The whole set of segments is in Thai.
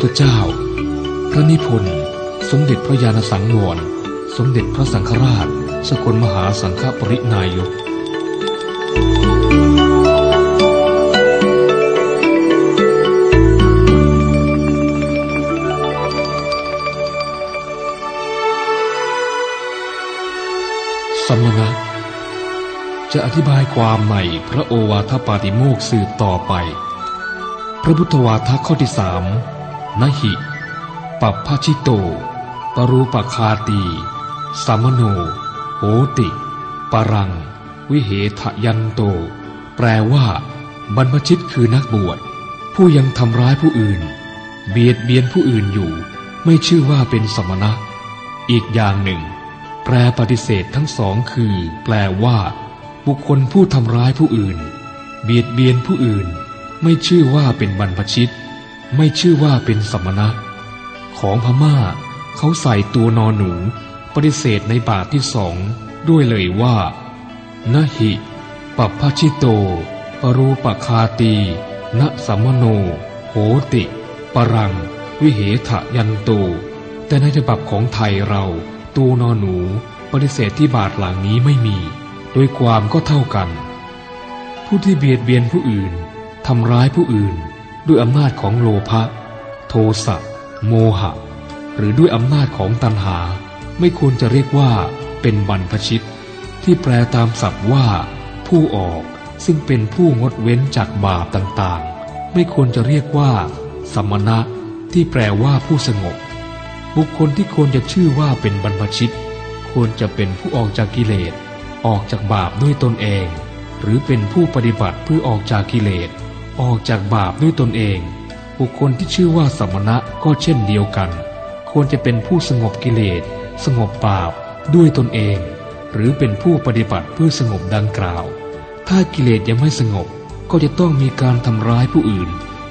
ทธเจ้า พระนิพนธ์ สมเด็จพระญาณสังวร สมเด็จพระสังฆราช สกลมหาสังฆปรินายกสมณะจะอธิบายความใหม่พระโอวาทปาติโมกสืบต่อไป พระพุทธวาทข้อที่สาม นหิปัปพชิโต ปรูปคาตีสัมโน โหติ ปรัง วิเหทยันโต แปลว่า บรรพชิตคือนักบวช ผู้ยังทำร้ายผู้อื่น เบียดเบียนผู้อื่นอยู่ ไม่ชื่อว่าเป็นสมณะ อีกอย่างหนึ่ง แปลปฏิเสธทั้งสองคือ แปลว่า บุคคลผู้ทำร้ายผู้อื่น เบียดเบียนผู้อื่น ไม่ชื่อว่าเป็นบรรพชิต ไม่ชื่อว่าเป็นสมณะ ของพม่าเขาใส่ตัวนอนหนู ปฏิเสธในบาทที่สองด้วยเลยว่านะหิปัปพชิโต ปรูปคาตีณสัมโน โหติ ปรัง วิเหทะยันโต แต่ในฉบับของไทยเรา ตัวนอนหนู ปฏิเสธที่บาทหลังนี้ไม่มี โดยความก็เท่ากัน ผู้ที่เบียดเบียนผู้อื่นทำร้ายผู้อื่น ด้วยอำนาจของโลภะโทสะโมหะ หรือด้วยอำนาจของตัณหา ไม่ควรจะเรียกว่าเป็นบรรพชิต ที่แปลตามศัพท์ว่า ผู้ออกซึ่งเป็นผู้งดเว้นจากบาปต่างๆ ไม่ควรจะเรียกว่า สมณะ ที่แปลว่าผู้สงบ บุคคลที่ควรจะชื่อว่าเป็นบรรพชิต ควรจะเป็นผู้ออกจากกิเลส ออกจากบาปด้วยตนเอง หรือเป็นผู้ปฏิบัติเพื่อออกจากกิเลส ออกจากบาปด้วยตนเอง บุคคลที่ชื่อว่าสมณะก็เช่นเดียวกัน ควรจะเป็นผู้สงบกิเลส สงบบาปด้วยตนเอง หรือเป็นผู้ปฏิบัติเพื่อสงบดังกล่าว ถ้ากิเลสยังไม่สงบก็จะต้องมีการทำร้ายผู้อื่น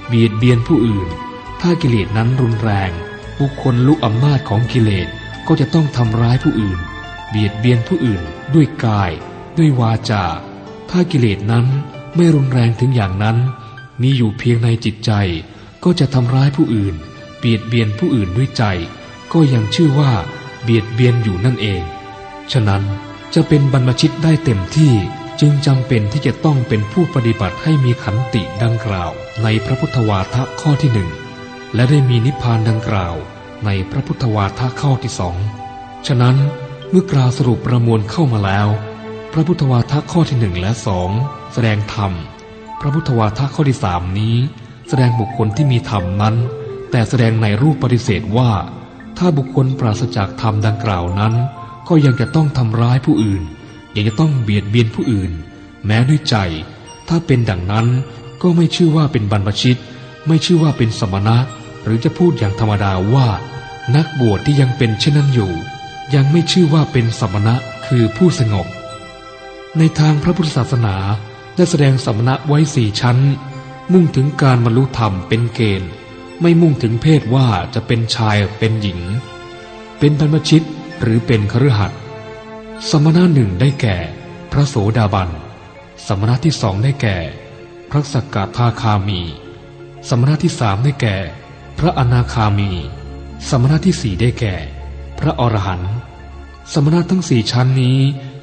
เบียดเบียนผู้อื่น ถ้ากิเลสนั้นรุนแรง บุคคลลุกอำนาจของกิเลสก็จะต้องทำร้ายผู้อื่น เบียดเบียนผู้อื่น ด้วยกาย ด้วยวาจา ถ้ากิเลสนั้นไม่รุนแรงถึงอย่างนั้น มีอยู่เพียงในจิตใจ ก็จะทำร้ายผู้อื่น เบียดเบียนผู้อื่นด้วยใจ ก็ยังชื่อว่าเบียดเบียนอยู่นั่นเอง ฉะนั้นจะเป็นบรรพชิตได้เต็มที่จึงจำเป็นที่จะต้องเป็นผู้ปฏิบัติให้มีขันติดังกล่าว ในพระพุทธวาทะข้อที่หนึ่งและได้มีนิพพานดังกล่าว ในพระพุทธวาทะข้อที่สองฉะนั้นเมื่อกล่าวสรุปประมวลเข้ามาแล้ว พระพุทธวาทะข้อที่หนึ่งและสองแสดงธรรม พระพุทธวาทะข้อที่สามนี้ แสดงบุคคลที่มีธรรมนั้น แต่แสดงในรูปปฏิเสธว่า ถ้าบุคคลปราศจากธรรมดังกล่าวนั้น ก็ยังจะต้องทำร้ายผู้อื่น ยังจะต้องเบียดเบียนผู้อื่น แม้ด้วยใจ ถ้าเป็นดังนั้นก็ไม่ชื่อว่าเป็นบรรพชิต ไม่ชื่อว่าเป็นสมณะ หรือจะพูดอย่างธรรมดาว่า นักบวชที่ยังเป็นเช่นนั้นอยู่ ยังไม่ชื่อว่าเป็นสมณะคือผู้สงบ ในทางพระพุทธศาสนา ได้แสดงสมณะไว้สี่ชั้น มุ่งถึงการบรรลุธรรมเป็นเกณฑ์ ไม่มุ่งถึงเพศว่าจะเป็นชายเป็นหญิง เป็นบรรพชิตหรือเป็นคฤหัสถ์สมณะหนึ่งได้แก่ พระโสดาบัน สมณะที่สองได้แก่ พระสกทาคามี สมณะที่สามได้แก่ พระอนาคามี สมณะที่สี่ได้แก่ พระอรหันต์สมณะทั้งสี่ชั้นนี้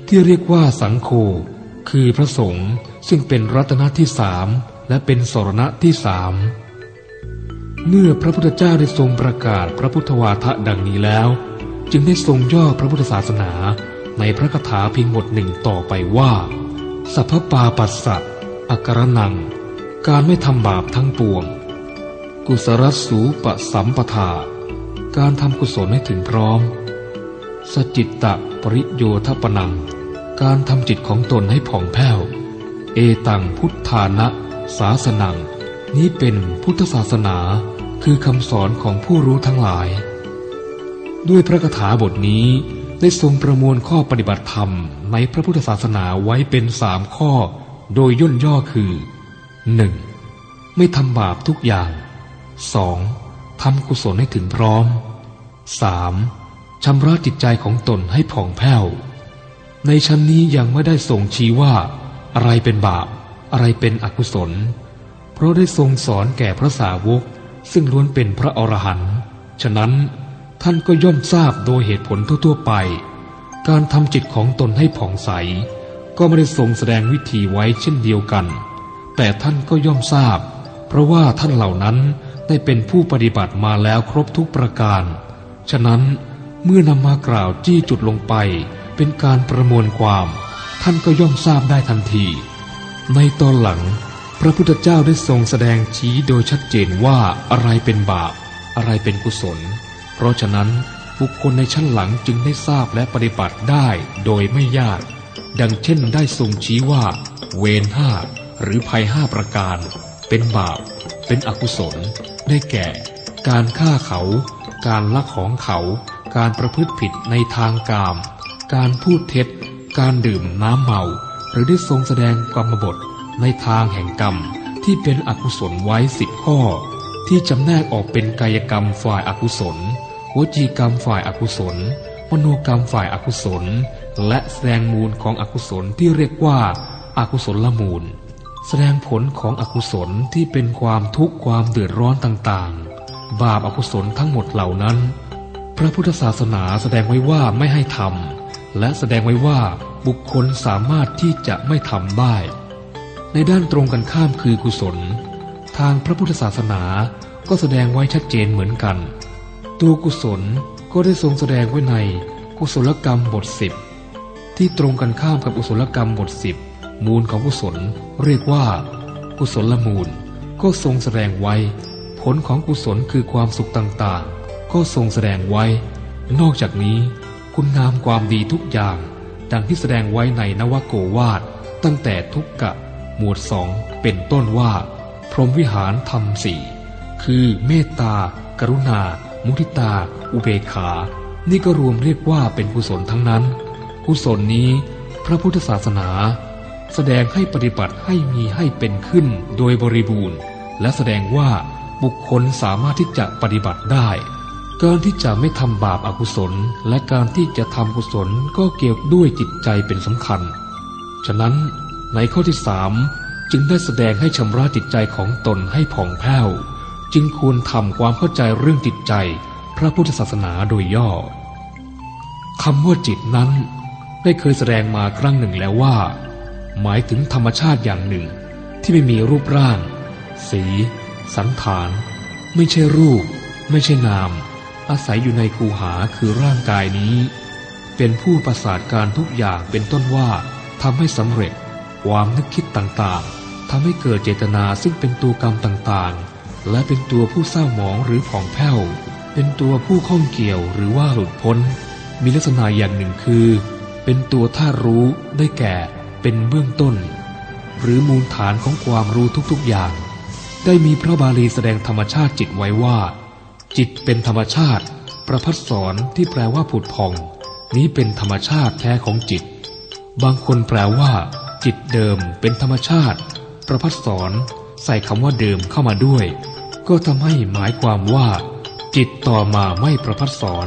ที่เรียกว่าสังโฆคือพระสงฆ์ ซึ่งเป็นรัตนะที่สามและเป็นสรณะที่สามเมื่อพระพุทธเจ้าได้ทรงประกาศพระพุทธวาทะดังนี้แล้ว จึงได้ทรงย่อพระพุทธศาสนาในพระคาถาเพียงบทหนึ่งต่อไปว่า สัพพปาปัสสะอักรนัง การไม่ทำบาปทั้งปวง กุศลสูปสัมปทา การทำกุศลให้ถึงพร้อม สจิตตะปริโยทปนัง การทำจิตของตนให้ผ่องแผ้ว เอตังพุทธานะ ศาสนัง นี้เป็นพุทธศาสนาคือคำสอนของผู้รู้ทั้งหลาย ด้วยพระคาถาบทนี้ได้ทรงประมวลข้อปฏิบัติธรรมในพระพุทธศาสนาไว้เป็นสามข้อ โดยย่นย่อคือ 1. ไม่ทำบาปทุกอย่าง 2. ทำกุศลให้ถึงพร้อม 3. ชำระจิตใจของตนให้ผ่องแผ้ว ในชั้นนี้ยังไม่ได้ส่งชี้ว่า อะไรเป็นบาป อะไรเป็นอกุศล เพราะได้ทรงสอนแก่พระสาวก ซึ่งล้วนเป็นพระอรหันต์ฉะนั้นท่านก็ย่อมทราบโดยเหตุผลทั่วๆไป การทำจิตของตนให้ผ่องใส ก็ไม่ได้ทรงแสดงวิธีไว้เช่นเดียวกัน แต่ท่านก็ย่อมทราบ เพราะว่าท่านเหล่านั้นได้เป็นผู้ปฏิบัติมาแล้วครบทุกประการ ฉะนั้นเมื่อนำมากล่าวจี้จุดลงไป เป็นการประมวลความ ท่านก็ย่อมทราบได้ทันที ในตอนหลัง พระพุทธเจ้าได้ทรงแสดงชี้โดยชัดเจนว่าอะไรเป็นบาป อะไรเป็นกุศล เพราะฉะนั้นบุคคลในชั้นหลังจึงได้ทราบและปฏิบัติได้โดยไม่ยาก ดังเช่นได้ทรงชี้ว่า เวรห้าหรือภัยห้าประการ เป็นบาป เป็นอกุศล ได้แก่ การฆ่าเขา การลักของเขา การประพฤติผิดในทางกาม การพูดเท็จ การดื่มน้ำเมาหรือได้ทรงแสดงกรรมบทในทางแห่งกรรมที่เป็นอกุศลไว้สิบข้อ ที่จำแนกออกเป็นกายกรรมฝ่ายอากุศลวจีกรรมฝ่ายอากุศล มโนกรรมฝ่ายอากุศล และแสดงมูลของอกุศลที่เรียกว่าอากุศลละมูล แสดงผลของอกุศลที่เป็นความทุกข์ความเดือดร้อนต่างๆ บาปอากุศลทั้งหมดเหล่านั้น พระพุทธศาสนาแสดงไว้ว่าไม่ให้ทำ และแสดงไว้ว่าบุคคลสามารถที่จะไม่ทำได้ ในด้านตรงกันข้ามคือกุศล ทางพระพุทธศาสนาก็แสดงไว้ชัดเจนเหมือนกัน ตัวกุศลก็ได้ทรงแสดงไว้ในกุศลกรรมบทสิบที่ตรงกันข้ามกับกุศลกรรมบทสิบมูลของกุศลเรียกว่า กุศลมูล ก็ทรงแสดงไว้ ผลของกุศลคือความสุขต่างๆ ก็ทรงแสดงไว้ นอกจากนี้ คุณงามความดีทุกอย่าง ดังที่แสดงไว้ในนวโกวาทตั้งแต่ทุกกะ หมวดสองเป็นต้นว่า พรหมวิหารธรรมสี่คือเมตตา กรุณา มุทิตา อุเบกขา นี่ก็รวมเรียกว่าเป็นกุศลทั้งนั้น กุศลนี้ พระพุทธศาสนา แสดงให้ปฏิบัติให้มีให้เป็นขึ้นโดยบริบูรณ์ และแสดงว่าบุคคลสามารถที่จะปฏิบัติได้ การที่จะไม่ทำบาปอากุศล และการที่จะทำกุศลก็เกี่ยวด้วยจิตใจเป็นสำคัญ ฉะนั้นในข้อที่สามจึงได้แสดงให้ชำระจิตใจของตนให้ผ่องแผ้ว จึงควรทำความเข้าใจเรื่องจิตใจ พระพุทธศาสนาโดยย่อคำว่าจิตนั้น ได้เคยแสดงมาครั้งหนึ่งแล้วว่า หมายถึงธรรมชาติอย่างหนึ่ง ที่ไม่มีรูปร่าง สี สันฐาน ไม่ใช่รูป ไม่ใช่นาม อาศัยอยู่ในคูหาคือร่างกายนี้ เป็นผู้ประสาทการทุกอย่างเป็นต้นว่าทำให้สำเร็จ ความนึกคิดต่างๆทำให้เกิดเจตนาซึ่งเป็นตัวกรรมต่างๆ และเป็นตัวผู้เศร้าหมองหรือผ่องแผ้ว เป็นตัวผู้ข้องเกี่ยวหรือว่าหลุดพ้น มีลักษณะอย่างหนึ่งคือ เป็นตัวท่ารู้ได้แก่ เป็นเบื้องต้น หรือมูลฐานของความรู้ทุกๆอย่าง ได้มีพระบาลีแสดงธรรมชาติจิตไว้ว่า จิตเป็นธรรมชาติ ประพัดสอนที่แปลว่าผุดพอง นี้เป็นธรรมชาติแท้ของจิต บางคนแปลว่า จิตเดิมเป็นธรรมชาติ ประพัดสอนใส่คำว่าเดิมเข้ามาด้วย ก็ทำให้หมายความว่า จิตต่อมาไม่ประพัดสอน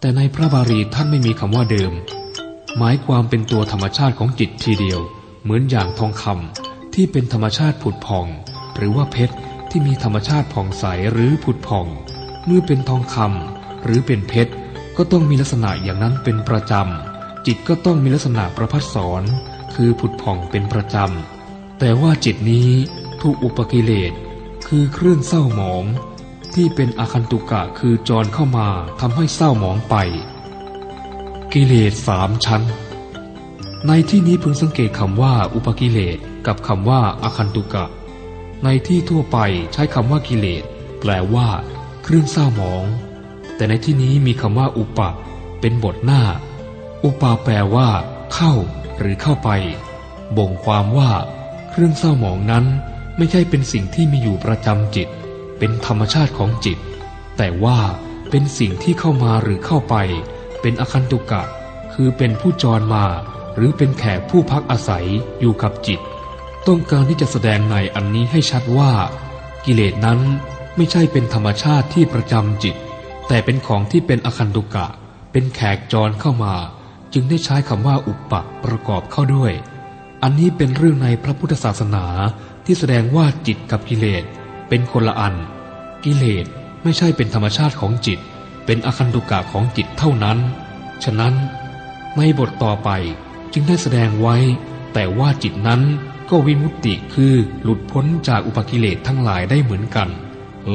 แต่ในพระบาลีท่านไม่มีคำว่าเดิม หมายความเป็นตัวธรรมชาติของจิตทีเดียว เหมือนอย่างทองคำที่เป็นธรรมชาติผุดพอง หรือว่าเพชรที่มีธรรมชาติผ่องใสหรือผุดพอง เมื่อเป็นทองคำหรือเป็นเพชร ก็ต้องมีลักษณะอย่างนั้นเป็นประจำ จิตก็ต้องมีลักษณะประพัดสอนคือผุดพองเป็นประจำ แต่ว่าจิตนี้ถูกอุปกิเลส คือเครื่องเศร้าหมอง ที่เป็นอาคันตุกะคือจรเข้ามาทำให้เศร้าหมองไป กิเลสสามชั้น ในที่นี้พึงสังเกตคำว่าอุปกิเลสกับคำว่าอาคันตุกะ ในที่ทั่วไปใช้คำว่ากิเลสแปลว่า เครื่องเศร้าหมอง แต่ในที่นี้มีคำว่าอุปะเป็นบทหน้า อุปาแปลว่า เข้า หรือเข้าไป บ่งความว่า เครื่องเศร้าหมองนั้นไม่ใช่เป็นสิ่งที่มีอยู่ประจำจิต เป็นธรรมชาติของจิต แต่ว่าเป็นสิ่งที่เข้ามาหรือเข้าไป เป็นอคันตุกะ คือเป็นผู้จรมา หรือเป็นแขกผู้พักอาศัยอยู่กับจิต ต้องการที่จะแสดงในอันนี้ให้ชัดว่า กิเลสนั้น ไม่ใช่เป็นธรรมชาติที่ประจำจิต แต่เป็นของที่เป็นอคันตุกะ เป็นแขกจรเข้ามา จึงได้ใช้คำว่าอุปปะประกอบเข้าด้วย อันนี้เป็นเรื่องในพระพุทธศาสนาที่แสดงว่าจิตกับกิเลส เป็นคนละอัน กิเลสไม่ใช่เป็นธรรมชาติของจิต เป็นอคันตุกะของจิตเท่านั้น ฉะนั้น ในบทต่อไปจึงได้แสดงไว้ แต่ว่าจิตนั้นก็วิมุตติคือหลุดพ้นจากอุปกิเลสทั้งหลายได้เหมือนกัน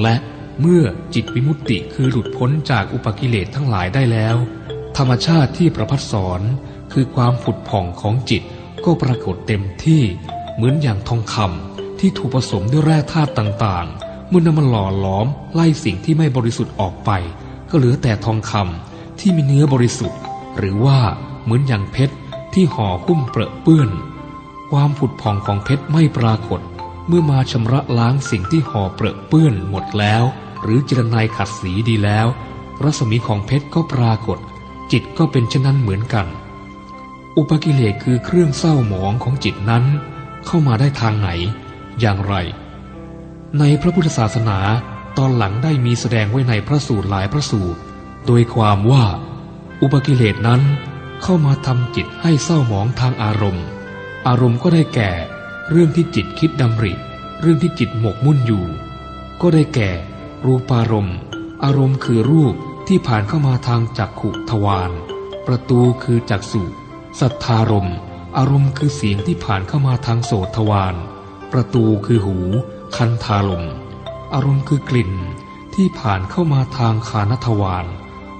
และเมื่อจิตวิมุตติคือหลุดพ้นจากอุปกิเลสทั้งหลายได้แล้ว ธรรมชาติที่ประพัดสอนคือความผุดผ่องของจิตก็ปรากฏเต็มที่เหมือนอย่างทองคำที่ถูกผสมด้วยแร่ธาตุต่างๆ เมื่อนำมาหล่อหลอมไล่สิ่งที่ไม่บริสุทธิ์ออกไป ก็เหลือแต่ทองคำที่มีเนื้อบริสุทธิ์ หรือว่าเหมือนอย่างเพชรที่ห่อหุ้มเปรอะเปื้อน ความผุดผ่องของเพชรไม่ปรากฏ เมื่อมาชำระล้างสิ่งที่ห่อเปรอะเปื้อนหมดแล้ว หรือจิรนายขัดสีดีแล้ว รัศมีของเพชรก็ปรากฏ จิตก็เป็นเช่นนั้นเหมือนกัน อุปกิเลสคือเครื่องเศร้าหมองของจิตนั้น เข้ามาได้ทางไหน อย่างไร ในพระพุทธศาสนาตอนหลังได้มีแสดงไว้ในพระสูตรหลายพระสูตร โดยความว่า อุปกิเลสนั้นเข้ามาทำจิตให้เศร้าหมองทางอารมณ์ อารมณ์ก็ได้แก่ เรื่องที่จิตคิดดำริ เรื่องที่จิตหมกมุ่นอยู่ ก็ได้แก่ รูปารมณ์ อารมณ์คือรูปที่ผ่านเข้ามาทางจักขุทวารประตูคือจักสุสัทธารมณ์อารมณ์คือเสียงที่ผ่านเข้ามาทางโสทวารประตูคือหู คันธารมณ์อารมณ์คือกลิ่น ที่ผ่านเข้ามาทางคานทวาร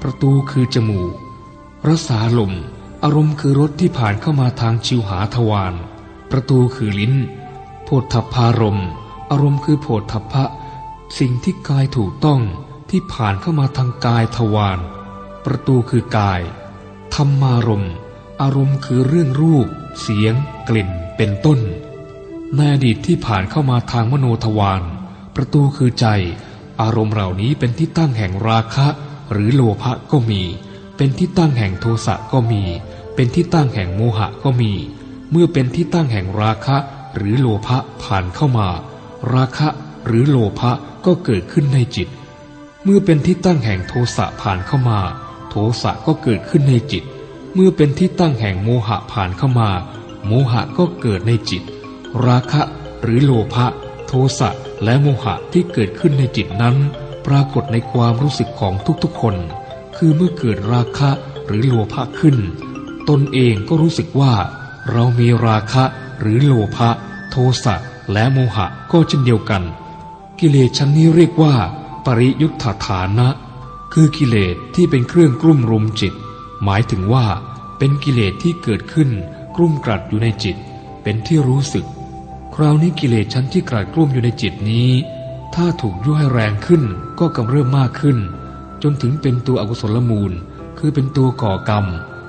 ประตูคือจมูกรสาลมอารมณ์คือรสที่ผ่านเข้ามาทางชิวหาทวาร ประตูคือลิ้น โพธพารม อารมณ์คือโพธพะ สิ่งที่กายถูกต้องที่ผ่านเข้ามาทางกายทวาร ประตูคือกาย ธรรมารม อารมณ์คือเรื่องรูป เสียง กลิ่น เป็นต้น ในอดีตที่ผ่านเข้ามาทางมโนทวารประตูคือใจ อารมณ์เหล่านี้เป็นที่ตั้งแห่งราคะ หรือโลภะก็มี เป็นที่ตั้งแห่งโทสะก็มี เป็นที่ตั้งแห่งโมหะก็มี เมื่อเป็นที่ตั้งแห่งราคะหรือโลภะผ่านเข้ามา ราคะหรือโลภะก็เกิดขึ้นในจิต เมื่อเป็นที่ตั้งแห่งโทสะผ่านเข้ามา โทสะก็เกิดขึ้นในจิต เมื่อเป็นที่ตั้งแห่งโมหะผ่านเข้ามา โมหะก็เกิดในจิต ราคะหรือโลภะโทสะและโมหะที่เกิดขึ้นในจิตนั้น ปรากฏในความรู้สึกของทุกๆคน คือเมื่อเกิดราคะหรือโลภะขึ้น ตนเองก็รู้สึกว่า เรามีราคะหรือโลภะโทสะและโมหะก็เช่นเดียวกัน กิเลสชั้นนี้เรียกว่า ปริยุทธฐานะ คือกิเลสที่เป็นเครื่องกลุ่มรุมจิต หมายถึงว่า เป็นกิเลสที่เกิดขึ้นกลุ่มกลัดอยู่ในจิต เป็นที่รู้สึก คราวนี้กิเลสชั้นที่กลัดกลุ่มอยู่ในจิตนี้ ถ้าถูกยุ่ให้แรงขึ้นก็กำเริบมากขึ้น จนถึงเป็นตัวอกุศลมูล คือเป็นตัวก่อกรรม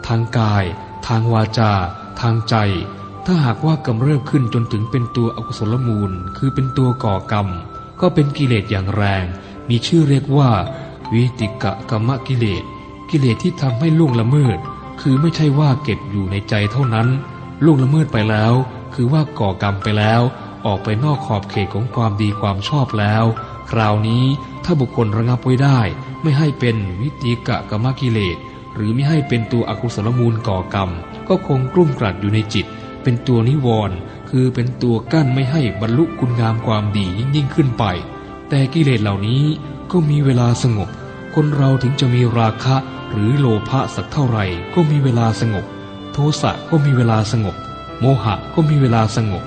ทางกาย ทางวาจา ทางใจ ถ้าหากว่ากำเริบขึ้นจนถึงเป็นตัวอกุศลมูล คือเป็นตัวก่อกรรม ก็เป็นกิเลสอย่างแรง มีชื่อเรียกว่า วิติกะกรรมกิเลส กิเลสที่ทำให้ล่วงละเมิด คือไม่ใช่ว่าเก็บอยู่ในใจเท่านั้นล่วงละเมิดไปแล้ว คือว่าก่อกรรมไปแล้ว ออกไปนอกขอบเขตของความดีความชอบแล้ว คราวนี้ถ้าบุคคลระงับไว้ได้ ไม่ให้เป็นวิติกะกรรมกิเลส หรือไม่ให้เป็นตัวอกุศลมูลก่อกรรม ก็คงกลุ่มกลัดอยู่ในจิต เป็นตัวนิวรณ์คือเป็นตัวกั้นไม่ให้บรรลุคุณงามความดียิ่งยิ่งขึ้นไป แต่กิเลสเหล่านี้ก็มีเวลาสงบ คนเราถึงจะมีราคะ หรือโลภะสักเท่าไหร่ก็มีเวลาสงบ โทสะก็มีเวลาสงบ โมหะก็มีเวลาสงบ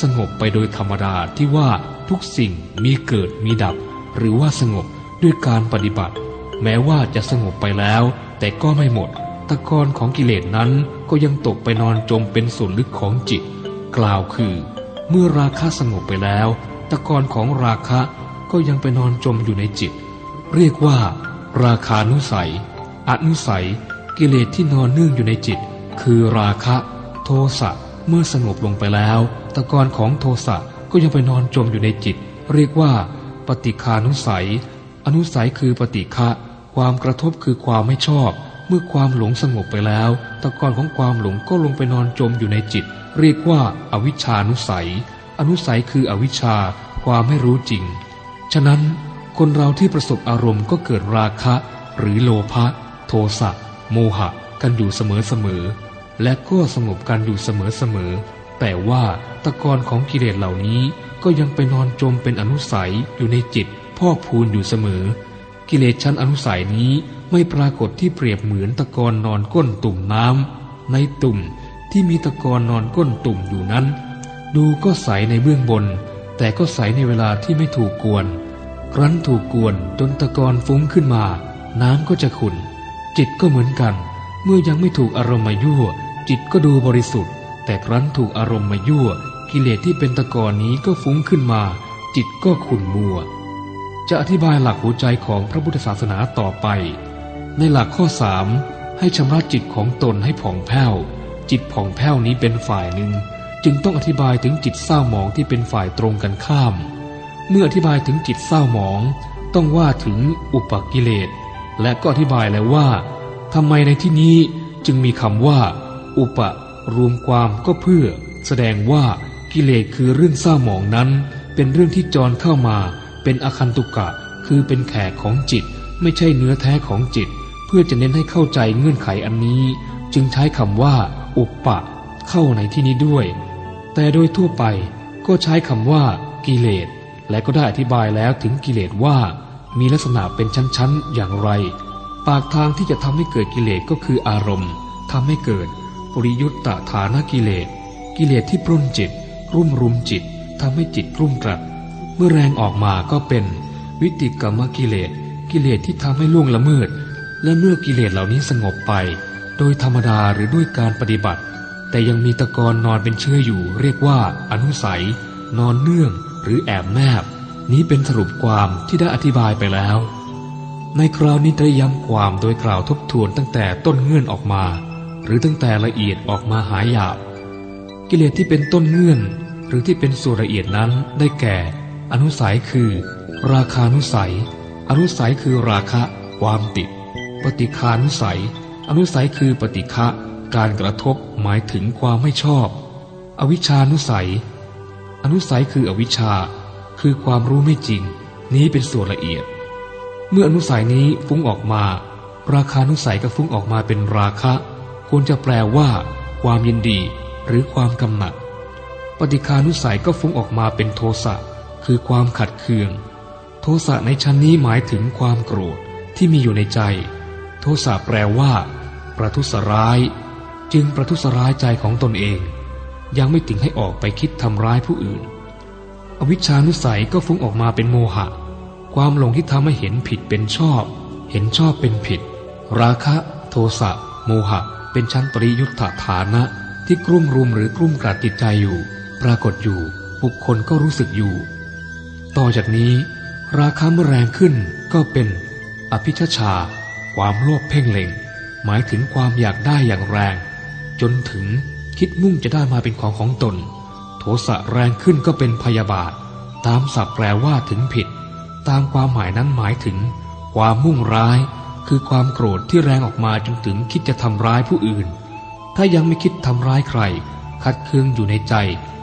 สงบไปโดยธรรมดาที่ว่าทุกสิ่งมีเกิดมีดับ หรือว่าสงบด้วยการปฏิบัติ แม้ว่าจะสงบไปแล้ว แต่ก็ไม่หมด ตะกอนของกิเลสนั้นก็ยังตกไปนอนจมเป็นส่วนลึกของจิต กล่าวคือ เมื่อราคะสงบไปแล้ว ตะกอนของราคะก็ยังไปนอนจมอยู่ในจิต เรียกว่า ราคานุสัย อนุสัย กิเลสที่นอนเนื่องอยู่ในจิต คือราคะ โทสะเมื่อสงบลงไปแล้ว ตะกอนของโทสะก็ยังไปนอนจมอยู่ในจิต เรียกว่า ปฏิคานุสัย อนุสัยคือปฏิฆะ ความกระทบคือความไม่ชอบ เมื่อความหลงสงบไปแล้ว ตะกอนของความหลงก็ลงไปนอนจมอยู่ในจิต เรียกว่าอาวิชานุสัย อนุสัยคืออวิชชา ความไม่รู้จริง ฉะนั้นคนเราที่ประสบอารมณ์ก็เกิดราคะ หรือโลภะโทสะโมหะ กันอยู่เสมอเสมอและก็สงบกันอยู่เสมอเสมอแต่ว่าตะกอนของกิเลสเหล่านี้ก็ยังไปนอนจมเป็นอนุสัยอยู่ในจิตพ่อพูนอยู่เสมอ กิเลสชั้นอนุสัยนี้ไม่ปรากฏที่เปรียบเหมือนตะกอนนอนก้นตุ่มน้ำในตุ่มที่มีตะกอนนอนก้นตุ่มอยู่นั้น ดูก็ใสในเบื้องบน แต่ก็ใสในเวลาที่ไม่ถูกกวน ครั้นถูกกวนจนตะกอนฟุ้งขึ้นมา น้ำก็จะขุ่นจิตก็เหมือนกัน เมื่อยังไม่ถูกอารมณ์มายั่ว จิตก็ดูบริสุทธิ์ แต่ครั้นถูกอารมณ์มายั่ว กิเลสที่เป็นตะกอนนี้ก็ฟุ้งขึ้นมา จิตก็ขุ่นมัว จะอธิบายหลักหัวใจของพระพุทธศาสนาต่อไป ในหลักข้อสามให้ชำระจิตของตนให้ผ่องแผ้ว จิตผ่องแผ้วนี้เป็นฝ่ายหนึ่ง จึงต้องอธิบายถึงจิตเศร้าหมองที่เป็นฝ่ายตรงกันข้าม เมื่ออธิบายถึงจิตเศร้าหมอง ต้องว่าถึงอุปกิเลส และก็อธิบายแล้วว่าทำไมในที่นี้จึงมีคำว่า อุปรวมความก็เพื่อ แสดงว่ากิเลสคือเรื่องเศร้าหมองนั้น เป็นเรื่องที่จรเข้ามา เป็นอคันตุกะ คือเป็นแขกของจิต ไม่ใช่เนื้อแท้ของจิต เพื่อจะเน้นให้เข้าใจเงื่อนไขอันนี้ จึงใช้คำว่า อุปปะ เข้าในที่นี้ด้วย แต่โดยทั่วไปก็ใช้คำว่า กิเลส และก็ได้อธิบายแล้วถึงกิเลสว่า มีลักษณะเป็นชั้นๆอย่างไร ปากทางที่จะทำให้เกิดกิเลสก็คืออารมณ์ทำให้เกิด ปริยุตตฐานกิเลส กิเลสที่ปรุนจิตรุ่มรุมจิตทำให้จิตรุ่มตรัด มื่อแรงออกมาก็เป็น วิติกรรมกิเลส กิเลสที่ทำให้ล่วงละเมิด และเมื่อกิเลสเหล่านี้สงบไป โดยธรรมดาหรือด้วยการปฏิบัติ แต่ยังมีตะกอนนอนเป็นเชื้ออยู่ เรียกว่า อนุสัย นอนเนื่องหรือแอบแนบ นี้เป็นสรุปความที่ได้อธิบายไปแล้ว ในคราวนี้ได้ย้ำความโดยกล่าวทบทวนตั้งแต่ต้นเงื่อนออกมา หรือตั้งแต่ละเอียดออกมาหายาบ กิเลสที่เป็นต้นเงื่อนหรือที่เป็นส่วนละเอียดนั้นได้แก่ อนุสัยคือ ราคานุสัย อนุสัยคือราคะ ความติด ปฏิคานุสัย อนุสัยคือปฏิฆะการกระทบหมายถึงความไม่ชอบ อวิชานุสัย อนุสัยคืออวิชชา คือความรู้ไม่จริง นี้เป็นส่วนละเอียด เมื่ออนุสัยนี้ฟุ้งออกมา ราคานุสัยก็ฟุ้งออกมาเป็นราคะ ควรจะแปลว่า ความยินดี หรือความกำหนัด ปฏิคานุสัยก็ฟุ้งออกมาเป็นโทสะ คือความขัดเคือง โทสะในชั้นนี้หมายถึงความโกรธที่มีอยู่ในใจ โทสะแปลว่า ประทุษร้าย จึงประทุษร้ายใจของตนเอง ยังไม่ถึงให้ออกไปคิดทำร้ายผู้อื่น อวิชชานุสัยก็ฟุ้งออกมาเป็นโมหะ ความหลงที่ทำให้เห็นผิดเป็นชอบ เห็นชอบเป็นผิด ราคะ โทสะโมหะ เป็นชั้นปริยุทธฐานะที่กลุ่มรุมหรือกลุ่มกลัดจิตใจอยู่ ปรากฏอยู่ บุคคลก็รู้สึกอยู่ ต่อจากนี้ราคะเมื่อแรงขึ้นก็เป็นอภิชฌาความโลภเพ่งเล็ง หมายถึงความอยากได้อย่างแรง จนถึงคิดมุ่งจะได้มาเป็นของของตน โทสะแรงขึ้นก็เป็นพยาบาท ตามศัพท์แปลว่าถึงผิด ตามความหมายนั้นหมายถึง ความมุ่งร้าย คือความโกรธที่แรงออกมาจนถึงคิดจะทำร้ายผู้อื่น ถ้ายังไม่คิดทำร้ายใคร คัดเคืองอยู่ในใจ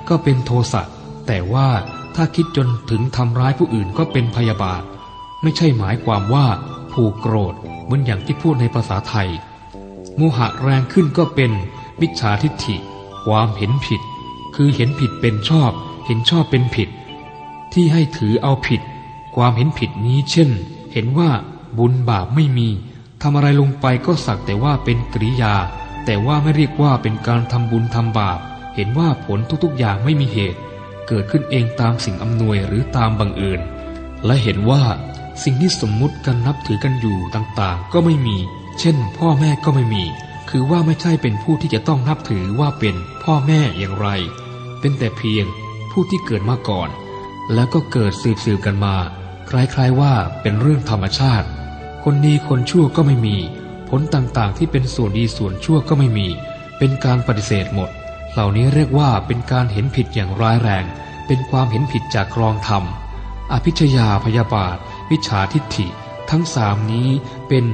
ก็เป็นโทสะแต่ว่า ถ้าคิดจนถึงทำร้ายผู้อื่นก็เป็นพยาบาท ไม่ใช่หมายความว่าผูกโกรธเหมือนอย่างที่พูดในภาษาไทย โมหะแรงขึ้นก็เป็นมิจฉาทิฏฐิ ความเห็นผิด คือเห็นผิดเป็นชอบ เห็นชอบเป็นผิด ที่ให้ถือเอาผิด ความเห็นผิดนี้เช่น เห็นว่าบุญบาปไม่มีทำอะไรลงไปก็สักแต่ว่าเป็นกริยา แต่ว่าไม่เรียกว่าเป็นการทำบุญทำบาป เห็นว่าผลทุกๆอย่างไม่มีเหตุ เกิดขึ้นเองตามสิ่งอำนวยหรือตามบังเอิญ และเห็นว่าสิ่งที่สมมุติกันนับถือกันอยู่ต่างๆ ก็ไม่มี เช่น พ่อแม่ก็ไม่มี คือว่าไม่ใช่เป็นผู้ที่จะต้องนับถือว่าเป็นพ่อแม่อย่างไร เป็นแต่เพียงผู้ที่เกิดมาก่อน แล้วก็เกิดสืบสืบกันมา คล้ายๆว่าเป็นเรื่องธรรมชาติ คนดีคนชั่วก็ไม่มี ผลต่างๆ ที่เป็นส่วนดีส่วนชั่วก็ไม่มี เป็นการปฏิเสธหมด เหล่านี้เรียกว่าเป็นการเห็นผิดอย่างร้ายแรง เป็นความเห็นผิดจากครองธรรม อภิชยาพยาบาท วิชาทิฏฐิ ทั้งสามนี้เป็น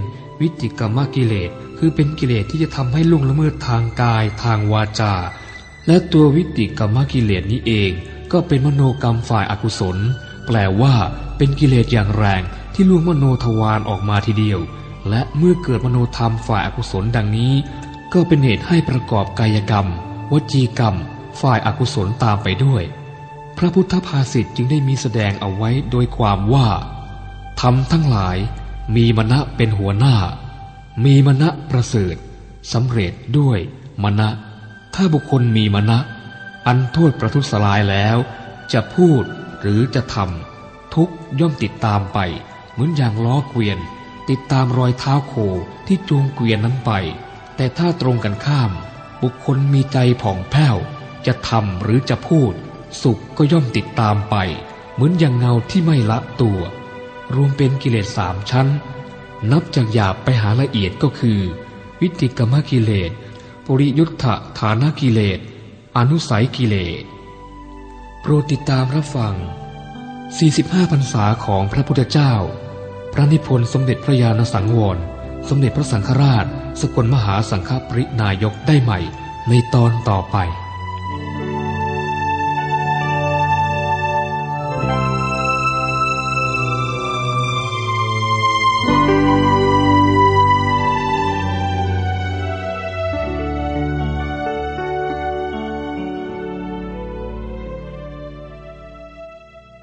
วิจิกรรมกิเลส คือเป็นกิเลสที่จะทำให้ลุ่งละเมิดทางกายทางวาจา และตัววิติกรรมกิเลสนี้เอง ก็เป็นมโนกรรมฝ่ายอากุศล แปลว่าเป็นกิเลสอย่างแรงที่ล่วงมโนทวารออกมาทีเดียว และเมื่อเกิดมโนธรรมฝ่ายอากุศลดังนี้ ก็เป็นเหตุให้ประกอบกายกรรม วจีกรรม ฝ่ายอากุศลตามไปด้วย พระพุทธภาษิตจึงได้มีแสดงเอาไว้โดยความว่าทำทั้งหลายมีมณะเป็นหัวหน้า มีมณะประเสริฐสำเร็จด้วยมณะ ถ้าบุคคลมีมณะ อันโทษประทุษลายแล้ว จะพูดหรือจะทำทุกย่อมติดตามไป เหมือนอย่างล้อเกวียน ติดตามรอยเท้าโคที่จูงเกวียนนั้นไป แต่ถ้าตรงกันข้าม บุคคลมีใจผ่องแผ้ว จะทำหรือจะพูด สุขก็ย่อมติดตามไป เหมือนอย่างเงาที่ไม่ละตัว รวมเป็นกิเลสสามชั้น นับจากหยาบไปหาละเอียดก็คือ วิติกรรมกิเลสปริยุทธฐานกิเลส อนุสัยกิเลส โปรดติดตามรับฟัง 45พรรษาของพระพุทธเจ้า พระนิพนธ์สมเด็จพระญาณสังวร สมเด็จพระสังฆราช สกลมหาสังฆปรินายกได้ใหม่ในตอนต่อไป